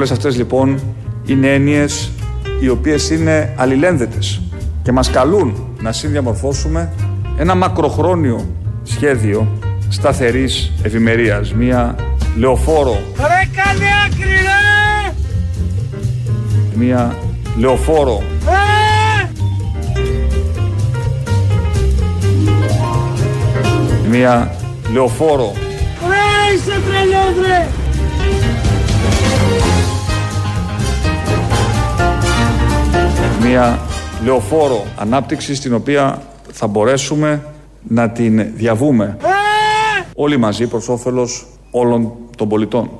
Όλες αυτές λοιπόν είναι έννοιες οι οποίες είναι αλληλένδετες και μας καλούν να συνδιαμορφώσουμε ένα μακροχρόνιο σχέδιο σταθερής ευημερίας, μια λεωφόρο. Ρε κάνε άκρη ρε! Μια λεωφόρο. Ε! Μια λεωφόρο. Ρε είσαι τρελός ρε! Μια λεωφόρο ανάπτυξης στην οποία θα μπορέσουμε να την διαβούμε Ε! όλοι μαζί προς όφελος όλων των πολιτών.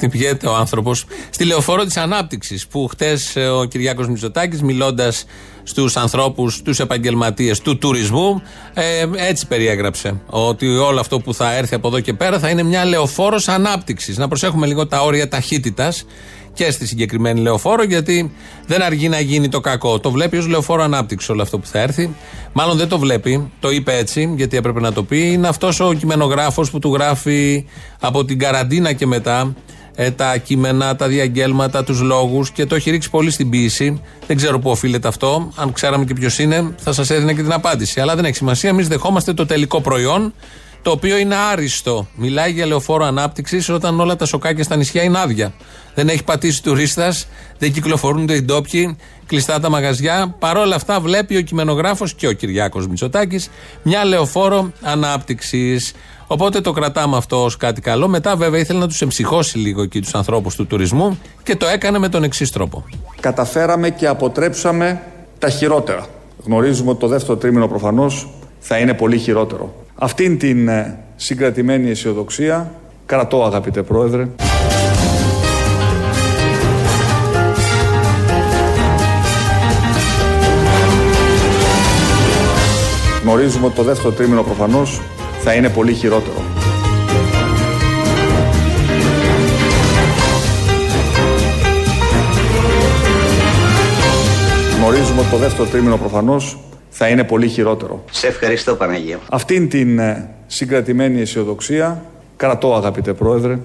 Χτυπιέται ο άνθρωπος στη λεωφόρο της ανάπτυξης που χτες ο Κυριάκος Μητσοτάκης, μιλώντας στους ανθρώπους, τους επαγγελματίες του τουρισμού, ε, έτσι περιέγραψε. Ότι όλο αυτό που θα έρθει από εδώ και πέρα θα είναι μια λεωφόρος ανάπτυξης. Να προσέχουμε λίγο τα όρια ταχύτητας και στη συγκεκριμένη λεωφόρο, γιατί δεν αργεί να γίνει το κακό. Το βλέπει ως λεωφόρο ανάπτυξης όλο αυτό που θα έρθει. Μάλλον δεν το βλέπει, το είπε έτσι, γιατί έπρεπε να το πει. Είναι αυτός ο κειμενογράφος που του γράφει από την καραντίνα και μετά ε, τα κείμενα, τα διαγγέλματα, τους λόγους και το έχει ρίξει πολύ στην ποιήση. Δεν ξέρω πού οφείλεται αυτό. Αν ξέραμε και ποιος είναι, θα σας έδινε και την απάντηση. Αλλά δεν έχει σημασία. Εμείς δεχόμαστε το τελικό προϊόν, το οποίο είναι άριστο. Μιλάει για λεωφόρο ανάπτυξης όταν όλα τα σοκάκια στα νησιά είναι άδεια. Δεν έχει πατήσει τουρίστας, δεν κυκλοφορούν οι ντόπιοι, κλειστά τα μαγαζιά. Παρ' όλα αυτά, βλέπει ο κειμενογράφος και ο Κυριάκος Μητσοτάκης μια λεωφόρο ανάπτυξης. Οπότε το κρατάμε αυτό ως κάτι καλό. Μετά, βέβαια, ήθελε να τους εμψυχώσει λίγο εκεί τους ανθρώπους του τουρισμού και το έκανε με τον εξής τρόπο. Καταφέραμε και αποτρέψαμε τα χειρότερα. Γνωρίζουμε ότι το δεύτερο τρίμηνο προφανώς θα είναι πολύ χειρότερο. Αυτήν την ε, συγκρατημένη αισιοδοξία κρατώ αγαπητέ Πρόεδρε. Γνωρίζουμε ότι το δεύτερο τρίμηνο προφανώς θα είναι πολύ χειρότερο. Γνωρίζουμε ότι το δεύτερο τρίμηνο προφανώς θα είναι πολύ χειρότερο. Σε ευχαριστώ Παναγία. Αυτήν την ε, συγκρατημένη αισιοδοξία κρατώ αγαπητέ Πρόεδρε.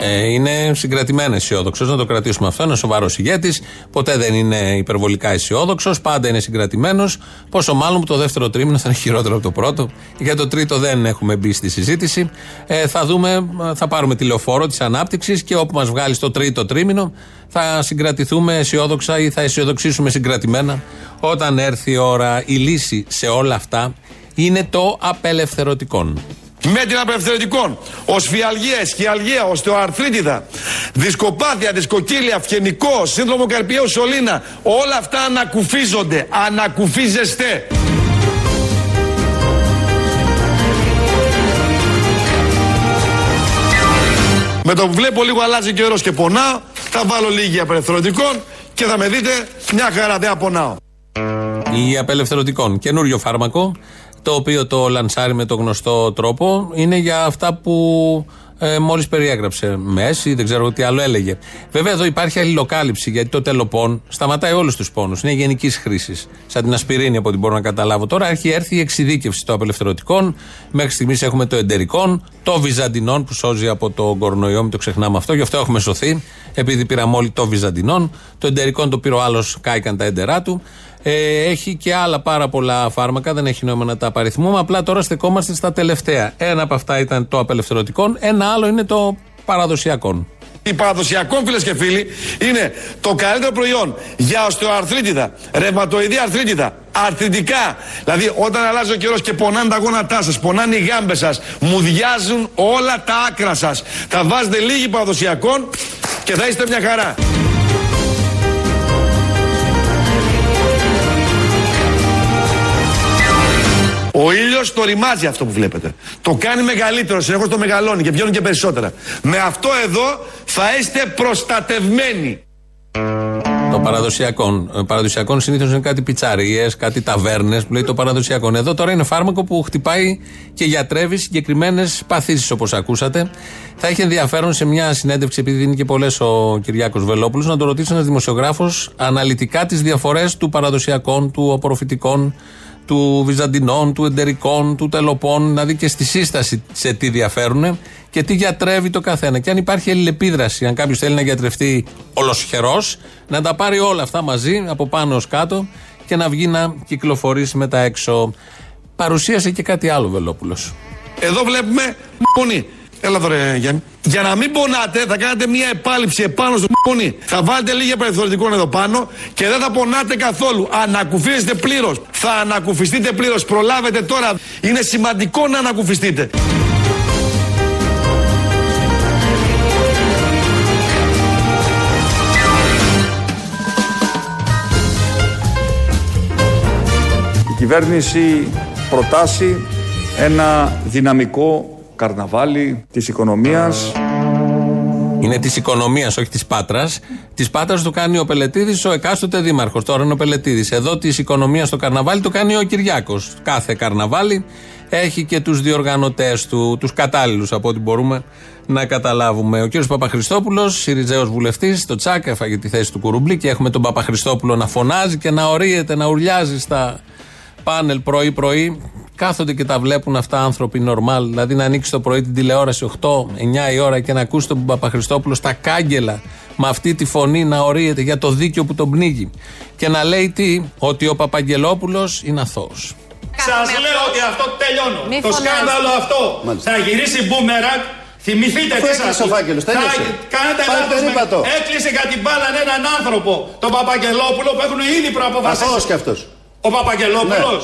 Ε, είναι συγκρατημένα αισιόδοξος. Να το κρατήσουμε αυτό. Είναι σοβαρός ηγέτης. Ποτέ δεν είναι υπερβολικά αισιόδοξος. Πάντα είναι συγκρατημένος. Πόσο μάλλον που το δεύτερο τρίμηνο θα είναι χειρότερο από το πρώτο. Για το τρίτο δεν έχουμε μπει στη συζήτηση. Ε, θα δούμε, θα πάρουμε τηλεοφόρο της ανάπτυξης και όπου μας βγάλει στο τρίτο τρίμηνο θα συγκρατηθούμε αισιόδοξα ή θα αισιοδοξήσουμε συγκρατημένα. Όταν έρθει η ώρα, η λύση σε όλα αυτά είναι το απελευθερωτικόν με την απελευθερωτικών, οσφιαλγία, σκιαλγία, οστεοαρθρίτιδα, δισκοπάθεια, δισκοκύλια, φγενικό, σύνδρομο καρπιαίου σωλήνα, όλα αυτά ανακουφίζονται, ανακουφίζεστε. Με το που βλέπω λίγο αλλάζει καιρός και πονάω, θα βάλω λίγη απελευθερωτικών και θα με δείτε μια χαρά δεν πονάω. Η απελευθερωτικών. Καινούριο φάρμακο το οποίο το λανσάρει με τον γνωστό τρόπο είναι για αυτά που ε, μόλις περιέγραψε. Μέση, δεν ξέρω τι άλλο έλεγε. Βέβαια εδώ υπάρχει αλληλοκάλυψη γιατί το τελοπών σταματάει όλους τους πόνους. Είναι γενικής χρήσης. Σαν την ασπιρίνη από ό,τι μπορώ να καταλάβω. Τώρα έχει έρθει η εξειδίκευση των απελευθερωτικών. Μέχρι στιγμής έχουμε το εντερικών, το βυζαντινών που σώζει από το κορονοϊό, μην το ξεχνάμε αυτό. Γι' αυτό έχουμε σωθεί, επειδή πήραμε όλοι το βυζαντινών. Το εντερικών το πήρε ο άλλος, κάηκαν τα εντερά του. Ε, έχει και άλλα πάρα πολλά φάρμακα, δεν έχει νόημα να τα απαριθμούμε. Απλά τώρα στεκόμαστε στα τελευταία. Ένα από αυτά ήταν το απελευθερωτικό, ένα άλλο είναι το παραδοσιακό. Η παραδοσιακό, φίλες και φίλοι, είναι το καλύτερο προϊόν για οστεοαρθρίτιδα, ρευματοειδή αρθρίτιδα, αρθριτικά. Δηλαδή, όταν αλλάζει ο καιρός και πονάνε τα γόνατά σας, πονάνε οι γάμπες σας, μουδιάζουν όλα τα άκρα σας. Θα βάζετε λίγη παραδοσιακών και θα είστε μια χαρά. Ο ήλιος το ρημάζει αυτό που βλέπετε. Το κάνει μεγαλύτερο, συνεχώς το μεγαλώνει και βγαίνουν και περισσότερα. Με αυτό εδώ θα είστε προστατευμένοι. Το παραδοσιακό. Ε, παραδοσιακό συνήθως είναι κάτι πιτσαρίες, κάτι ταβέρνες που λέει το παραδοσιακό. Εδώ τώρα είναι φάρμακο που χτυπάει και γιατρεύει συγκεκριμένες παθήσεις όπως ακούσατε. Θα έχει ενδιαφέρον σε μια συνέντευξη, επειδή δίνει και πολλές ο Κυριάκος Βελόπουλος, να το ρωτήσει ένας δημοσιογράφος αναλυτικά τις διαφορές του παραδοσιακών, του απορροφητικών, του Βυζαντινών, του Εντερικών, του Τελοπών, να δει και στη σύσταση σε τι διαφέρουν και τι γιατρεύει το καθένα. Και αν υπάρχει αλληλεπίδραση, αν κάποιος θέλει να γιατρευτεί ολοσχερός, να τα πάρει όλα αυτά μαζί, από πάνω ως κάτω και να βγει να κυκλοφορήσει μετά έξω. Παρουσίασε και κάτι άλλο Βελόπουλος. Εδώ βλέπουμε πονή. Έλα τώρα, Γιάννη. Για να μην πονάτε, θα κάνετε μια επάλυψη επάνω στο πονή. Θα βάλετε λίγα περιθωρητικών εδώ πάνω και δεν θα πονάτε καθόλου. Ανακουφίζετε πλήρως. Θα ανακουφιστείτε πλήρως. Προλάβετε τώρα. Είναι σημαντικό να ανακουφιστείτε. Η κυβέρνηση προτάσει ένα δυναμικό καρναβάλι της οικονομίας Είναι της οικονομίας, όχι της Πάτρας. Της Πάτρας το κάνει ο Πελετήδη, ο εκάστοτε δήμαρχος. Τώρα είναι ο Πελετήδη. Εδώ της οικονομίας στο καρναβάλι το κάνει ο Κυριάκος. Κάθε καρναβάλι έχει και τους διοργανωτές του, τους κατάλληλους από ό,τι μπορούμε να καταλάβουμε. Ο κ. Παπαχριστόπουλο, Σιριζέος βουλευτής, στο Τσάκ έφαγε τη θέση του Κουρουμπλή και έχουμε τον Παπαχριστόπουλο να φωνάζει και να ορίεται, να ουρλιάζει στα πάνελ πρωί-πρωί. Κάθονται και τα βλέπουν αυτά άνθρωποι νορμάλ. Δηλαδή να ανοίξει το πρωί την τηλεόραση 8-9 η ώρα και να ακούσει τον Παπαχριστόπουλο στα κάγκελα με αυτή τη φωνή να ορίεται για το δίκαιο που τον πνίγει. Και να λέει τι, ότι ο Παπαγγελόπουλος είναι αθώος. Σας λέω ότι αυτό τελειώνω. Μη το φωνάζεις. σκάνδαλο αυτό Μάλιστα. θα γυρίσει μπούμεραγκ. Θυμηθείτε Αφού τι έκλεισε σας ο φάκελος, Θα- τέλειωσε. Κάνετε Πάλι λάθος. με- περίπατο. Έκλεισε για την μπάλα έναν άνθρωπο, τον Παπαγγελόπουλο που έχουν ήδη προαποφασίσει. Αθώος κι αυτός. Ο Παπαγγελόπουλος;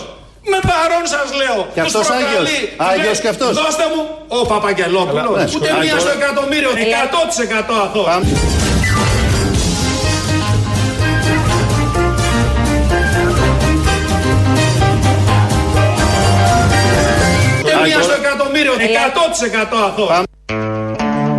Με παρόν σας λέω. Και Τους αυτός προκαλεί. Άγιος. Του Άγιος λέει, κι αυτός. Δώστε μου ο Παπαγγελόπουλος. Καλά, ναι, Ούτε Άγιος. μία στο εκατομμύριο. 100% αθώος. Πάμε. Ούτε μία στο εκατομμύριο. 100% αθώος.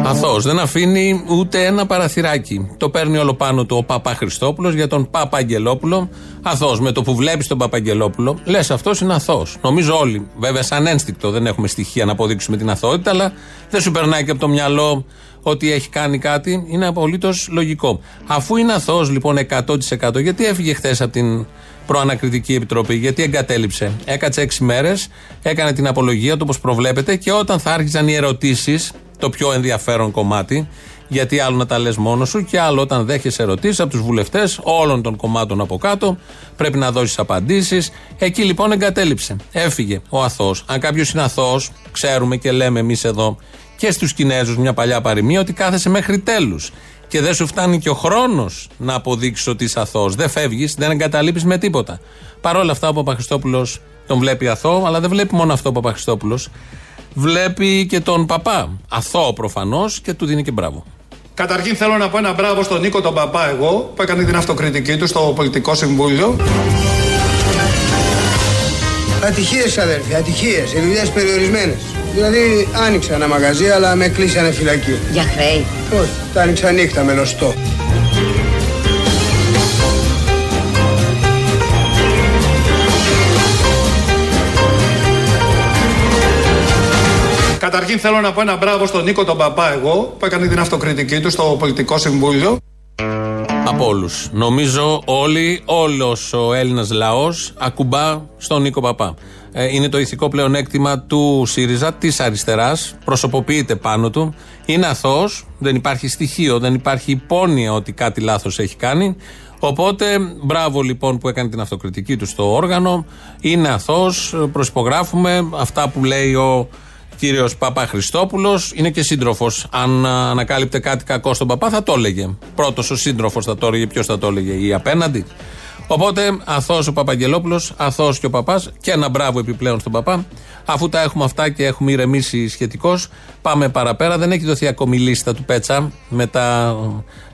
Αθώο. Δεν αφήνει ούτε ένα παραθυράκι. Το παίρνει όλο πάνω του ο Παπά Χριστόπουλος για τον Παπα Αγγελόπουλο. Αθώος. Με το που βλέπεις τον Παπα Αγγελόπουλο, λες αυτός είναι αθώος. Νομίζω όλοι. Βέβαια, σαν ένστικτο δεν έχουμε στοιχεία να αποδείξουμε την αθωότητα, αλλά δεν σου περνάει και από το μυαλό ότι έχει κάνει κάτι. Είναι απολύτως λογικό. Αφού είναι αθώος λοιπόν 100%, γιατί έφυγε χθες από την προανακριτική επιτροπή, γιατί εγκατέλειψε. Έκατσε έξι μέρες, έκανε την απολογία του όπως προβλέπετε και όταν θα άρχιζαν οι ερωτήσεις, το πιο ενδιαφέρον κομμάτι, γιατί άλλο να τα λες μόνος σου και άλλο όταν δέχεσαι ερωτήσεις από τους βουλευτές όλων των κομμάτων από κάτω, πρέπει να δώσεις απαντήσεις. Εκεί λοιπόν εγκατέλειψε. Έφυγε ο αθώος. Αν κάποιος είναι αθώος, ξέρουμε και λέμε εμείς εδώ και στους Κινέζους μια παλιά παροιμία ότι κάθεσαι μέχρι τέλους. Και δεν σου φτάνει και ο χρόνος να αποδείξεις ότι είσαι αθώος. Δεν φεύγεις, δεν εγκαταλείπεις με τίποτα. Παρ' όλα αυτά ο Παπαχριστόπουλος τον βλέπει αθώο, αλλά δεν βλέπει μόνο αυτό ο Παπαχριστόπουλος. Βλέπει και τον παπά. Αθώο προφανώς και του δίνει και μπράβο. Καταρχήν θέλω να πω ένα μπράβο στον Νίκο τον Παπά εγώ που έκανε την αυτοκριτική του στο Πολιτικό Συμβούλιο. Ατυχίες αδέρφια, ατυχίες, οι δουλειές περιορισμένες. Δηλαδή άνοιξα ένα μαγαζί αλλά με κλείσανε φυλακή. Για χρέη. Όχι, τα άνοιξα νύχτα με λωστό. Καταρχήν θέλω να πω ένα μπράβο στον Νίκο τον Παπά εγώ που έκανε την αυτοκριτική του στο Πολιτικό Συμβούλιο. Από όλους. Νομίζω όλοι, όλος ο Έλληνας λαός ακουμπά στον Νίκο Παπά. Ε, είναι το ηθικό πλεονέκτημα του ΣΥΡΙΖΑ, της αριστεράς. Προσωποποιείται πάνω του. Είναι αθώος. Δεν υπάρχει στοιχείο, δεν υπάρχει υπόνοια ότι κάτι λάθος έχει κάνει. Οπότε, μπράβο λοιπόν που έκανε την αυτοκριτική του στο όργανο. Είναι αθώος. Προσυπογράφουμε αυτά που λέει ο κύριος Παπά Χριστόπουλο. Είναι και σύντροφος. Αν α, ανακάλυπτε κάτι κακό στον παπά, θα το έλεγε. Πρώτος ο σύντροφος θα το έλεγε. Ποιος θα το έλεγε, ή απέναντι. Οπότε, αθώος ο Παπαγγελόπουλος, αθώος και ο παπάς. Και ένα μπράβο επιπλέον στον παπά. Αφού τα έχουμε αυτά και έχουμε ηρεμήσει σχετικώς, πάμε παραπέρα. Δεν έχει δοθεί ακόμη η λίστα του Πέτσα με τα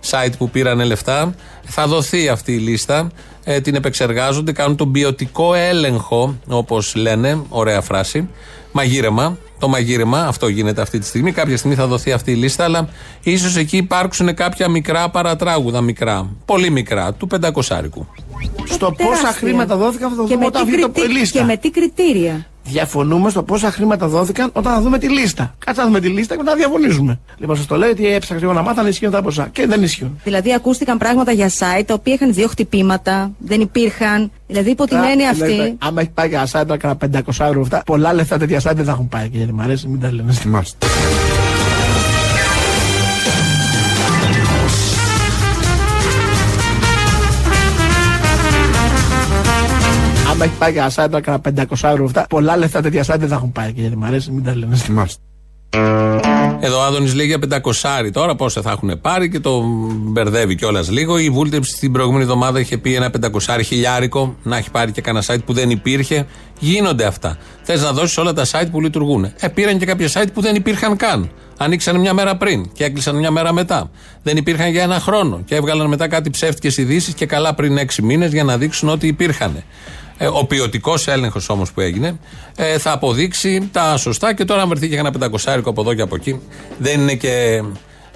site που πήρανε λεφτά. Θα δοθεί αυτή η λίστα. Ε, την επεξεργάζονται, κάνουν τον ποιοτικό έλεγχο, όπως λένε. Ωραία φράση. Μαγείρεμα. Το μαγείρεμα, αυτό γίνεται αυτή τη στιγμή. Κάποια στιγμή θα δοθεί αυτή η λίστα, αλλά ίσως εκεί υπάρξουν κάποια μικρά παρατράγουδα. Μικρά. Πολύ μικρά, του πεντακοσάρικου. Στο πόσα Τεράστια. χρήματα δώθηκαν θα το Και δούμε με όταν τι βγει το κριτι- λίστα. Και με τι κριτήρια. Διαφωνούμε στο πόσα χρήματα δόθηκαν όταν θα δούμε τη λίστα. Κάτσε να δούμε τη λίστα και να διαφωνήσουμε. Λοιπόν, σας το λέω ότι έψαξα λίγο να μάθω αν ισχύουν τα ποσά. Και δεν ισχύουν. Δηλαδή, ακούστηκαν πράγματα για site τα οποία είχαν δύο χτυπήματα, δεν υπήρχαν. Δηλαδή, υπό την έννοια αυτή. Άμα έχει πάει για site τώρα κάνα 500 ευρώ αυτά, πολλά λεφτά τέτοια site δεν θα έχουν πάει. Και μου αρέσει, μην τα λέμε. Θυμάστε. Άμα έχει πάει για site τώρα κάνα 500 ευρώ αυτά, πολλά λεφτά τέτοια site δεν θα έχουν πάει. Και μου αρέσει, μην τα λέμε. Θυμάστε. Εδώ ο Άδωνης λέει για 500 τώρα πόσα θα έχουν πάρει και το μπερδεύει κιόλας λίγο. Η βούλτεψη την προηγούμενη εβδομάδα είχε πει ένα 500 χιλιάρικο να έχει πάρει και κανένα site που δεν υπήρχε. Γίνονται αυτά. Θες να δώσεις όλα τα site που λειτουργούν. Ε, πήραν και κάποια site που δεν υπήρχαν καν. Ανοίξαν μια μέρα πριν και έκλεισαν μια μέρα μετά. Δεν υπήρχαν για ένα χρόνο και έβγαλαν μετά κάτι ψεύτικες ειδήσεις και καλά πριν 6 μήνες για να δείξουν ότι υπήρχαν. Ε, ο ποιοτικός έλεγχος όμως που έγινε ε, θα αποδείξει τα σωστά και τώρα, αν βρεθεί και ένα πεντακοσάρικο από εδώ και από εκεί, δεν είναι και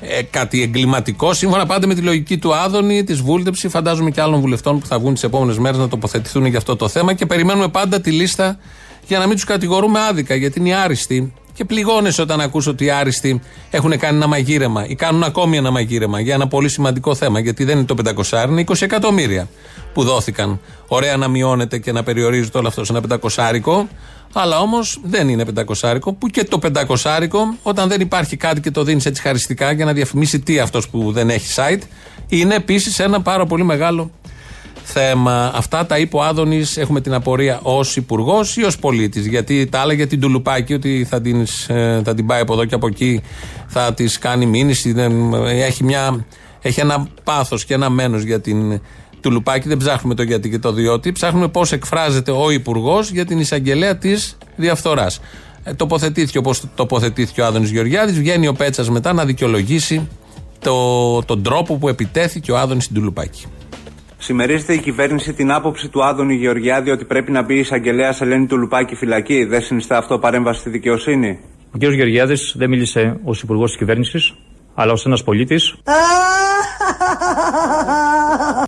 ε, κάτι εγκληματικό. Σύμφωνα πάντα με τη λογική του Άδωνη, της βούλτεψη, φαντάζομαι και άλλων βουλευτών που θα βγουν τις επόμενες μέρες να τοποθετηθούν για αυτό το θέμα και περιμένουμε πάντα τη λίστα για να μην τους κατηγορούμε άδικα, γιατί είναι οι άριστοι. Και πληγώνεσαι όταν ακούς ότι οι άριστοι έχουν κάνει ένα μαγείρεμα ή κάνουν ακόμη ένα μαγείρεμα για ένα πολύ σημαντικό θέμα. Γιατί δεν είναι το 500, είναι 20 εκατομμύρια που δόθηκαν. Ωραία να μειώνεται και να περιορίζεται όλο αυτό σε ένα 500 αλλά όμως δεν είναι 500 που και το 500 όταν δεν υπάρχει κάτι και το δίνεις έτσι χαριστικά για να διαφημίσει τι αυτός που δεν έχει site, είναι επίσης ένα πάρα πολύ μεγάλο θέμα. Αυτά τα είπε ο Άδωνης. Έχουμε την απορία ως υπουργός ή ως πολίτης. Γιατί τα άλλα για την Τουλουπάκη, ότι θα την, ε, θα την πάει από εδώ και από εκεί, θα της κάνει μήνυση. Δεν, έχει, μια, έχει ένα πάθος και ένα μένος για την Τουλουπάκη. Δεν ψάχνουμε το γιατί και το διότι. Ψάχνουμε πώς εκφράζεται ο υπουργός για την εισαγγελέα της διαφθοράς. Ε, τοποθετήθηκε όπως τοποθετήθηκε ο Άδωνης Γεωργιάδης. Βγαίνει ο Πέτσας μετά να δικαιολογήσει το, τον τρόπο που επιτέθηκε ο Άδωνης στην Τουλουπάκη. Συμμερίζεται η κυβέρνηση την άποψη του Άδωνη Γεωργιάδη ότι πρέπει να μπει η εισαγγελέα Ελένη του Λουπάκη φυλακή. Δεν συνιστά αυτό παρέμβαση στη δικαιοσύνη; Ο κ. Γεωργιάδης δεν μίλησε ως υπουργός της κυβέρνησης, αλλά ως ένας πολίτη.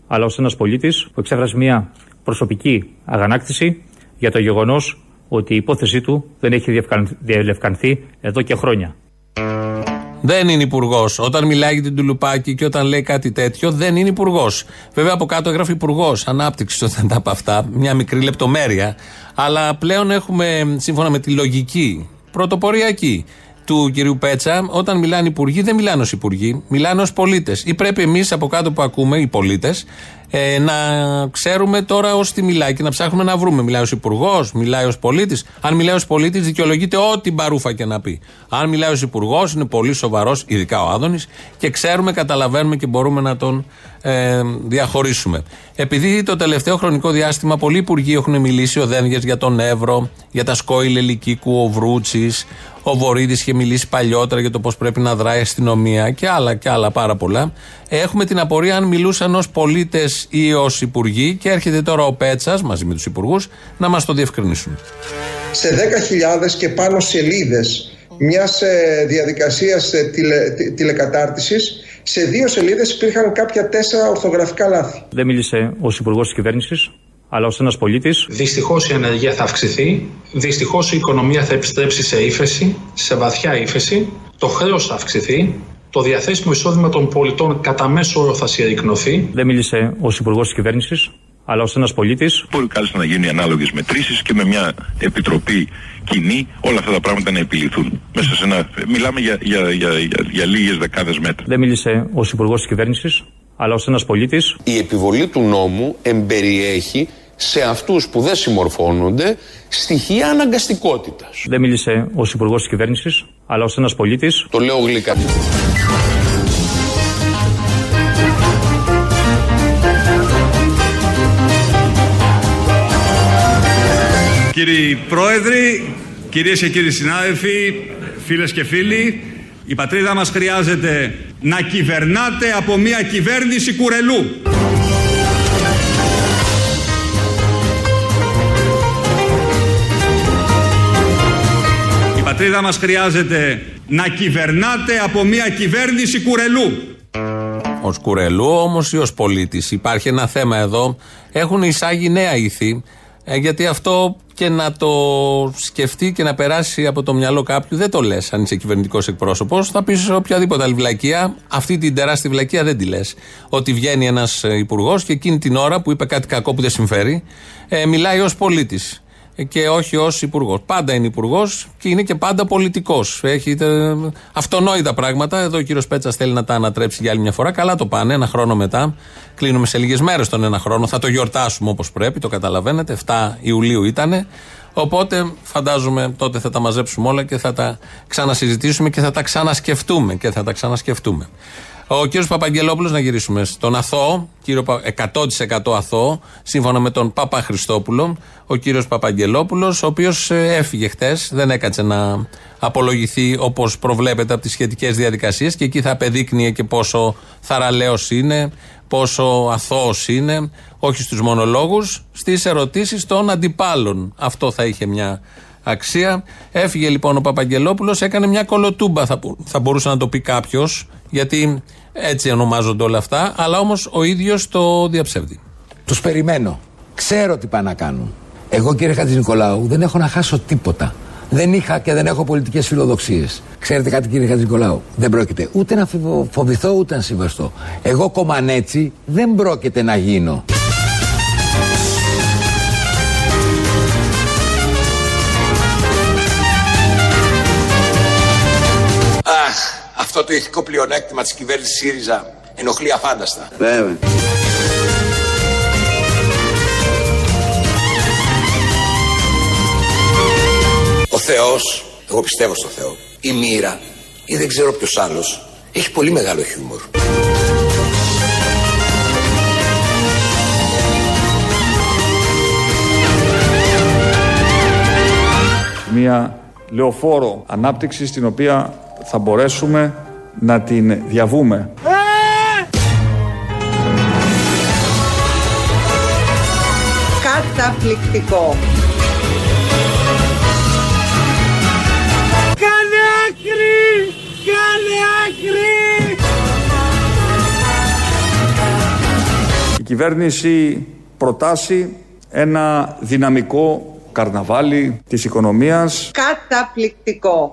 αλλά ως ένας πολίτης που εξέφρασε μια προσωπική αγανάκτηση για το γεγονός ότι η υπόθεσή του δεν έχει διελευκανθεί εδώ και χρόνια. Δεν είναι υπουργός. Όταν μιλάει για την Τουλουπάκη και όταν λέει κάτι τέτοιο, δεν είναι υπουργός. Βέβαια από κάτω έγραφε υπουργός ανάπτυξης όταν τα από αυτά. Μια μικρή λεπτομέρεια. Αλλά πλέον έχουμε, σύμφωνα με τη λογική πρωτοποριακή του κυρίου Πέτσα, όταν μιλάνε υπουργοί, δεν μιλάνε ως υπουργοί, μιλάνε ως πολίτες. Ή πρέπει εμείς από κάτω που ακούμε, οι πολίτες, ε, να ξέρουμε τώρα ως τι μιλάει και να ψάχνουμε να βρούμε. Μιλάει ως υπουργός, μιλάει ως πολίτης. Αν μιλάει ως πολίτης, δικαιολογείται ό,τι μπαρούφα και να πει. Αν μιλάει ως υπουργός, είναι πολύ σοβαρός, ειδικά ο Άδωνης, και ξέρουμε, καταλαβαίνουμε και μπορούμε να τον ε, διαχωρίσουμε. Επειδή το τελευταίο χρονικό διάστημα πολλοί υπουργοί έχουν μιλήσει, ο Δένγες για τον Εύρο, για τα σκόιλ Ελικίκου, ο Βρούτση, ο Βορύδης είχε μιλήσει παλιότερα για το πώς πρέπει να δράει η αστυνομία και άλλα και άλλα πάρα πολλά. Έχουμε την απορία αν μιλούσαν ως πολίτες ή ως υπουργοί και έρχεται τώρα ο Πέτσας μαζί με τους υπουργούς να μας το διευκρινίσουν. Σε 10.000 και πάνω σελίδες μιας ε, διαδικασίας ε, τηλε, τηλεκατάρτισης, σε δύο σελίδες υπήρχαν κάποια τέσσερα ορθογραφικά λάθη. Δεν μίλησε ως υπουργός της κυβέρνησης, αλλά ως ένας πολίτης. Δυστυχώς η ανεργία θα αυξηθεί. Δυστυχώς η οικονομία θα επιστρέψει σε ύφεση, σε βαθιά ύφεση. Το χρέος θα αυξηθεί. Το διαθέσιμο εισόδημα των πολιτών κατά μέσο όρο θα συρρυκνωθεί. Δεν μίλησε ως υπουργός της κυβέρνησης, αλλά ως ένας πολίτης. Μπορεί κάλλιστα να γίνουν οι ανάλογες μετρήσεις και με μια επιτροπή κοινή όλα αυτά τα πράγματα να επιληθούν. Μέσα σε ένα. Μιλάμε για, για, για, για, για λίγες δεκάδες μέτρα. Δεν μίλησε ως υπουργός της κυβέρνησης, αλλά ως ένας πολίτης. Η επιβολή του νόμου εμπεριέχει σε αυτούς που δεν συμμορφώνονται στοιχεία αναγκαστικότητας. Δεν μίλησε ως υπουργός της κυβέρνησης, αλλά ως ένας πολίτης. Το λέω γλυκά. Κύριοι Πρόεδροι, κυρίες και κύριοι συνάδελφοι, φίλες και φίλοι, η πατρίδα μας χρειάζεται να κυβερνάτε από μια κυβέρνηση κουρελού. Η πατρίδα μας χρειάζεται να κυβερνάτε από μια κυβέρνηση κουρελού. Ω κουρελού όμως ή ως πολίτης. Υπάρχει ένα θέμα εδώ. Έχουν εισάγει νέα ήθη Ε, γιατί αυτό και να το σκεφτεί και να περάσει από το μυαλό κάποιου δεν το λες αν είσαι κυβερνητικός εκπρόσωπος. Θα πεις σε οποιαδήποτε άλλη βλακεία. Αυτή την τεράστια βλακεία δεν τη λες. Ότι βγαίνει ένας υπουργός και εκείνη την ώρα που είπε κάτι κακό που δεν συμφέρει, ε, μιλάει ως πολίτης και όχι ως υπουργός. Πάντα είναι υπουργός και είναι και πάντα πολιτικός. Έχει ε, αυτονόητα πράγματα. Εδώ ο κύριος Πέτσας θέλει να τα ανατρέψει για άλλη μια φορά. Καλά το πάνε. Ένα χρόνο μετά. Κλείνουμε σε λίγες μέρες τον ένα χρόνο. Θα το γιορτάσουμε όπως πρέπει. Το καταλαβαίνετε. 7 Ιουλίου ήταν. Οπότε φαντάζομαι τότε θα τα μαζέψουμε όλα και θα τα ξανασυζητήσουμε και θα τα ξανασκεφτούμε. Και θα τα ξανασκεφτούμε. Ο κύριος Παπαγγελόπουλος, να γυρίσουμε στον αθώο, κύριο 100% αθώο, σύμφωνα με τον Παπα Χριστόπουλο, ο κύριος Παπαγγελόπουλος, ο οποίος ε, έφυγε χτες, δεν έκατσε να απολογηθεί όπως προβλέπεται από τις σχετικές διαδικασίες και εκεί θα απεδείκνυε και πόσο θαραλέος είναι, πόσο αθώος είναι, όχι στους μονολόγους, στις ερωτήσεις των αντιπάλων. Αυτό θα είχε μια αξία. Έφυγε λοιπόν ο Παπαγγελόπουλος, έκανε μια κολοτούμπα, θα, θα μπορούσε να το πει κάποιος, γιατί έτσι ονομάζονται όλα αυτά, αλλά όμως ο ίδιος το διαψεύδει. Τους περιμένω. Ξέρω τι πάνε να κάνουν. Εγώ κύριε Χατζη Νικολάου δεν έχω να χάσω τίποτα. Δεν είχα και δεν έχω πολιτικές φιλοδοξίες. Ξέρετε κάτι κύριε Χατζη Νικολάου, δεν πρόκειται ούτε να φοβηθώ ούτε να συμβαστώ. Εγώ κομμανέτσι δεν πρόκειται να γίνω. Το ηθικό πλεονέκτημα της κυβέρνησης ΣΥΡΙΖΑ ενοχλεί αφάνταστα. Βέβαια. Ο Θεός, εγώ πιστεύω στο Θεό, η μοίρα ή δεν ξέρω ποιος άλλος, έχει πολύ μεγάλο χιούμορ. Μια λεωφόρο ανάπτυξης στην οποία θα μπορέσουμε να την διαβούμε. Καταπληκτικό. Κάνε άκρη! Κάνε άκρη! Η κυβέρνηση προτάσει ένα δυναμικό καρναβάλι της οικονομίας. Καταπληκτικό.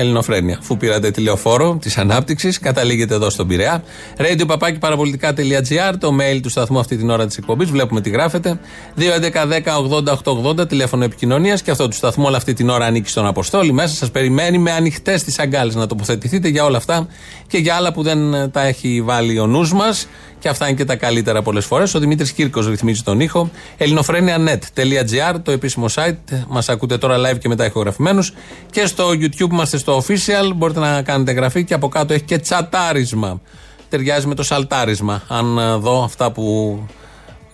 Ελληνοφρένια. Αφού πήρατε τηλεοφόρο της ανάπτυξης, καταλήγετε εδώ στον Πειραιά. Radio παπάκι παραπολιτικά.gr, το mail του σταθμού αυτή την ώρα της εκπομπής. Βλέπουμε τι γράφετε. 2.11.10.80.880 τηλέφωνο επικοινωνίας και αυτό του σταθμού όλη αυτή την ώρα ανήκει στον Αποστόλη. Μέσα σας περιμένει με ανοιχτές τις αγκάλες να τοποθετηθείτε για όλα αυτά και για άλλα που δεν τα έχει βάλει ο νους μας. Και αυτά είναι και τα καλύτερα πολλές φορές. Ο Δημήτρης Κύρκος ρυθμίζει τον ήχο. ελληνοφρένια.net.gr, το επίσημο site. Μας ακούτε τώρα live και μετά ηχογραφημένους. Και στο YouTube είμαστε στο official. Μπορείτε να κάνετε εγγραφή και από κάτω έχει και τσατάρισμα. Ταιριάζει με το σαλτάρισμα. Αν ε, δω αυτά που.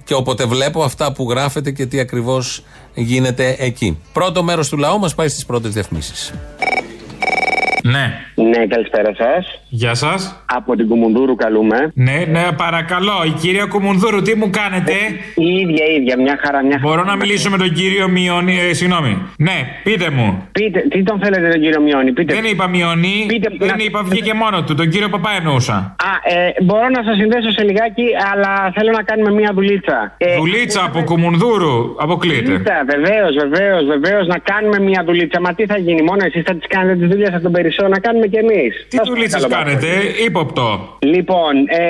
και όποτε βλέπω αυτά που γράφετε και τι ακριβώς γίνεται εκεί. Πρώτο μέρος του λαού μας πάει στις πρώτες διαφημίσεις. Ναι. Ναι, καλησπέρα σας. Γεια σας. Από την Κουμουνδούρου καλούμε. Ναι, ναι, παρακαλώ. Η κυρία Κουμουνδούρου, τι μου κάνετε; Η ίδια, η ίδια, μια χαρά, μια χαρά. Μπορώ να μιλήσω με τον κύριο Μιονί. Ε, συγγνώμη. Ναι, πείτε μου. Πείτε, τι τον θέλετε τον κύριο Μιονί, πείτε. Δεν είπα Μιονί. Πείτε, δεν είπα βγήκε μόνο του. Τον κύριο Παπά εννοούσα. Α, ε, μπορώ να σας συνδέσω σε λιγάκι, αλλά θέλω να κάνουμε μια δουλίτσα. Ε, δουλίτσα από Κουμουνδούρου, αποκλείεται. Δουλίτσα, βεβαίως, βεβαίως, βεβαίως να κάνουμε μια δουλίτσα. Μα τι θα γίνει, μόνο εσείς θα τις κάνετε τι δουλειέ από τον Περισσό, να κάνουμε κι εμείς. Τι δουλίτσε κάνετε, ύποπτο. Λοιπόν, ε,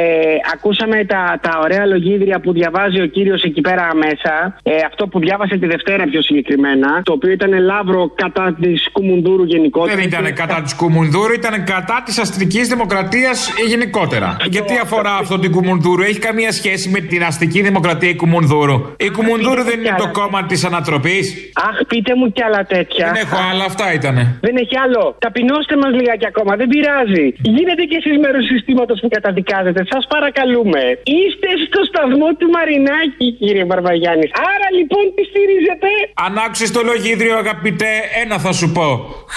ακούσαμε τα, τα ωραία λογίδρια που διαβάζει ο κύριος εκεί πέρα μέσα. Ε, αυτό που διάβασε τη Δευτέρα πιο συγκεκριμένα. Το οποίο ήταν λάβρο κατά της Κουμουνδούρου γενικότερα. Δεν ήταν κατά της Κουμουνδούρου, ήταν κατά της αστικής δημοκρατίας γενικότερα. Γιατί αφορά αυτό την Κουμουνδούρου, έχει καμία σχέση με την αστική δημοκρατία η Κουμουνδούρου. Η Κουμουνδούρου δεν είναι το κόμμα της ανατροπής; Αχ, πείτε μου κι άλλα τέτοια. Δεν έχω άλλα, αυτά ήτανε. Δεν έχει άλλο. Ταπεινώστε μας λιγάκι ακόμα, δεν πειράζει. Γίνετε κι εσείς μέρος συστήματος που καταδικάζετε. Σας παρακαλούμε. Είστε στο σταθμό του Μαρινάκη, κύριε Μπαρβαγιάννης. Άρα λοιπόν τι στηρίζετε; Αν άκουσε το λογίδριο, αγαπητέ, ένα θα σου πω.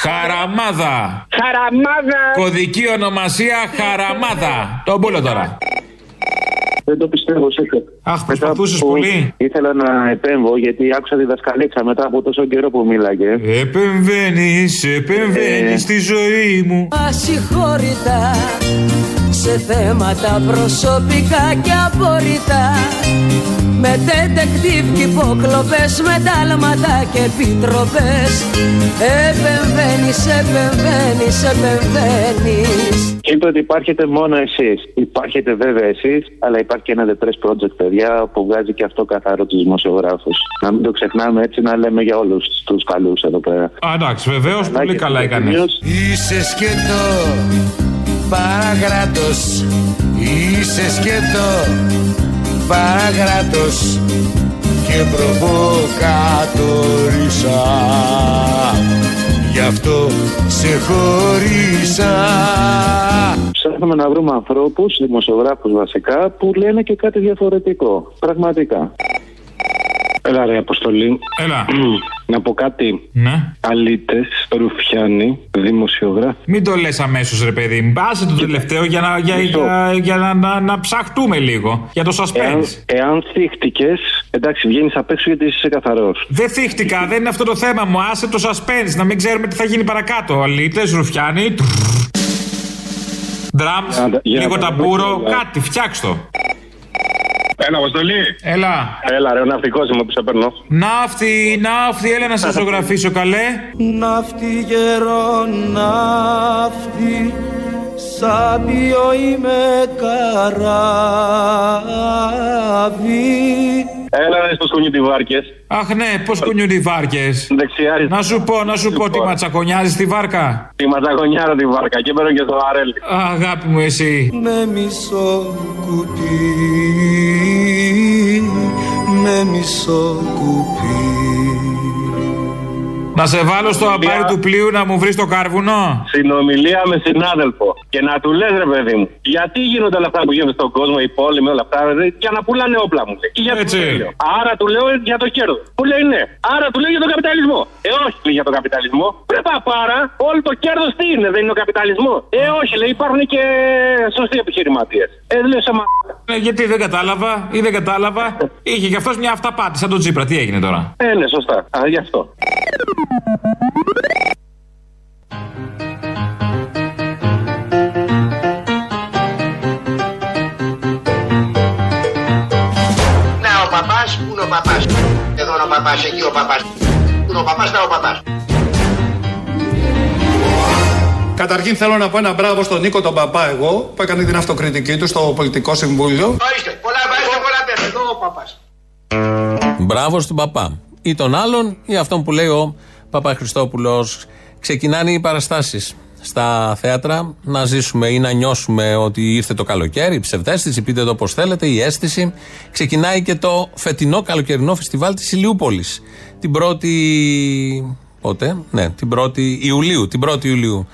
Χαραμάδα. Χαραμάδα. Κωδική ονομασία Χαραμάδα. Τον πούλο τώρα. Δεν το πιστεύω, Σίκο. Αχ, προσπαθούσες πολύ. Ήθελα να επέμβω γιατί άκουσα τη δασκαλίτσα μετά από τόσο καιρό που μίλαγε. Επεμβαίνεις, επεμβαίνεις Ε. στη ζωή μου. Ασυγχώρητα σε θέματα προσωπικά και απορριτά με τεντεκτίβ και υποκλοπές, με τάλματα και επιτροπές Επεμβαίνεις, επεμβαίνεις, επεμβαίνεις Είπε ότι υπάρχετε μόνο εσείς. Υπάρχετε βέβαια εσείς, αλλά υπάρχει και ένα The Press Project, παιδιά, που βγάζει και αυτό καθαρό τους δημοσιογράφους. Να μην το ξεχνάμε έτσι, να λέμε για όλους τους καλούς εδώ πέρα. Α, εντάξει, βεβαίως, πολύ καλά έκανες. Είσαι σκέτο, παραγράτος Είσαι σκέτο, παραγράτος Και προβοκατορίσα Γι' αυτό σε χωρίσα Ψάχνουμε να βρούμε ανθρώπους, δημοσιογράφους βασικά, που λένε και κάτι διαφορετικό. Πραγματικά. Έλα ρε Αποστολή. Έλα. Να πω κάτι. Ναι. Αλίτες, ρουφιάνοι, δημοσιογράφοι. Μην το λες αμέσως, ρε παιδί μου. Άσε το τελευταίο για να, για, για, για να, να, να ψαχτούμε λίγο. Για το Εάν, suspense. εάν θύχτηκες, εντάξει, βγαίνεις απ' έξω γιατί είσαι καθαρός. Δεν θύχτηκα, δεν είναι αυτό το θέμα μου. Άσε το suspense, να μην ξέρουμε τι θα γίνει παρακάτω. Αλίτε, ρουφιάνοι. Drums, για να λίγο τα ταμπούρο, δούμε, κάτι, φτιάξ' το. Έλα, Αποστολή. Έλα. Έλα, ρε, ο ναυτικός είμαι που σε παίρνω. Ναύτη, ναύτη, έλα να σε ζωγραφίσω καλέ. Ναύτη γερό ναύτη Σαν ποιο είμαι καράβι Έλα, ρε, στο σκουνί τη βάρκες. Αχ ναι, πώς κουνιούνται οι βάρκες. Δεξιάρι. Να σου πω, να σου πω, τι ματσακονιάζεις τη βάρκα; Τη ματσαγωνιάρα τη βάρκα και παίρνω και στο αρέλ. Αγάπη μου, εσύ. Με μισό κουτί Με μισό κουπί Να σε βάλω στο αμπάρι του πλοίου να μου βρεις το κάρβουνο. Συνομιλία με συνάδελφο. Και να του λες, ρε παιδί μου, γιατί γίνονται όλα αυτά που γίνονται στον κόσμο, οι πόλεμοι, όλα αυτά, ρε, για να πουλάνε όπλα μου. λέει. Και για Έτσι. το τέλειο. Άρα του λέω για το κέρδο. Μου λέει ναι. Άρα του λέω για τον καπιταλισμό. Ε, όχι λέει, για τον καπιταλισμό. Πρέπει παπάρα, όλο το κέρδος τι είναι, δεν είναι ο καπιταλισμός; Ε, όχι, λέει, υπάρχουν και σωστοί επιχειρηματίες. Ε, λέω σε μα. Ε, γιατί δεν κατάλαβα ή δεν κατάλαβα. Είχε κι αυτός μια αυταπάτη σαν τον Τζίπρα. Τι έγινε τώρα; Ε, ναι, σωστά. Α, γι' αυτό. Να ο παπάς, πού είναι ο παπάς; Εδώ είναι ο παπάς, εκεί ο παπάς. Πού είναι ο παπάς, να ο παπάς. Καταρχήν θέλω να πω ένα μπράβο στον Νίκο τον Παπά εγώ που έκανε την αυτοκριτική του στο Πολιτικό Συμβούλιο. Ορίστε, πολλά βάζετε, πολλά παίρνετε. Εδώ ο παπάς. Μπράβο στον παπά. Ή τον άλλον ή αυτόν που λέει ο Παπά Χριστόπουλο. Ξεκινάνε οι παραστάσεις στα θέατρα. Να ζήσουμε ή να νιώσουμε ότι ήρθε το καλοκαίρι, η ψευδέστηση, πείτε το όπω θέλετε, η αίσθηση. Ξεκινάει και το φετινό καλοκαιρινό φεστιβάλ της Ηλιούπολης. Την 1η. Πότε; Ναι, την 1η Ιουλίου. Την 1η Ιουλίου